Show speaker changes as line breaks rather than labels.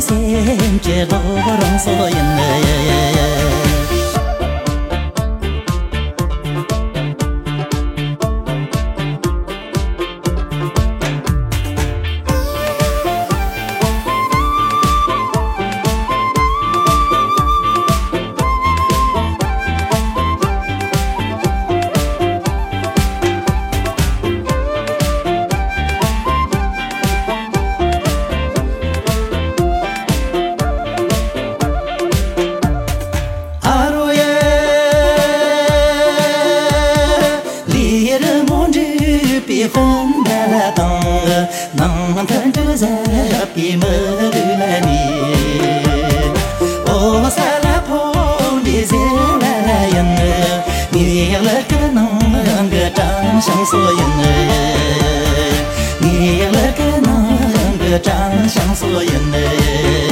ཚེད ཚེད ཚེད ཚེད ཚེད hong da la tong ge nang me ni o la ni so ni so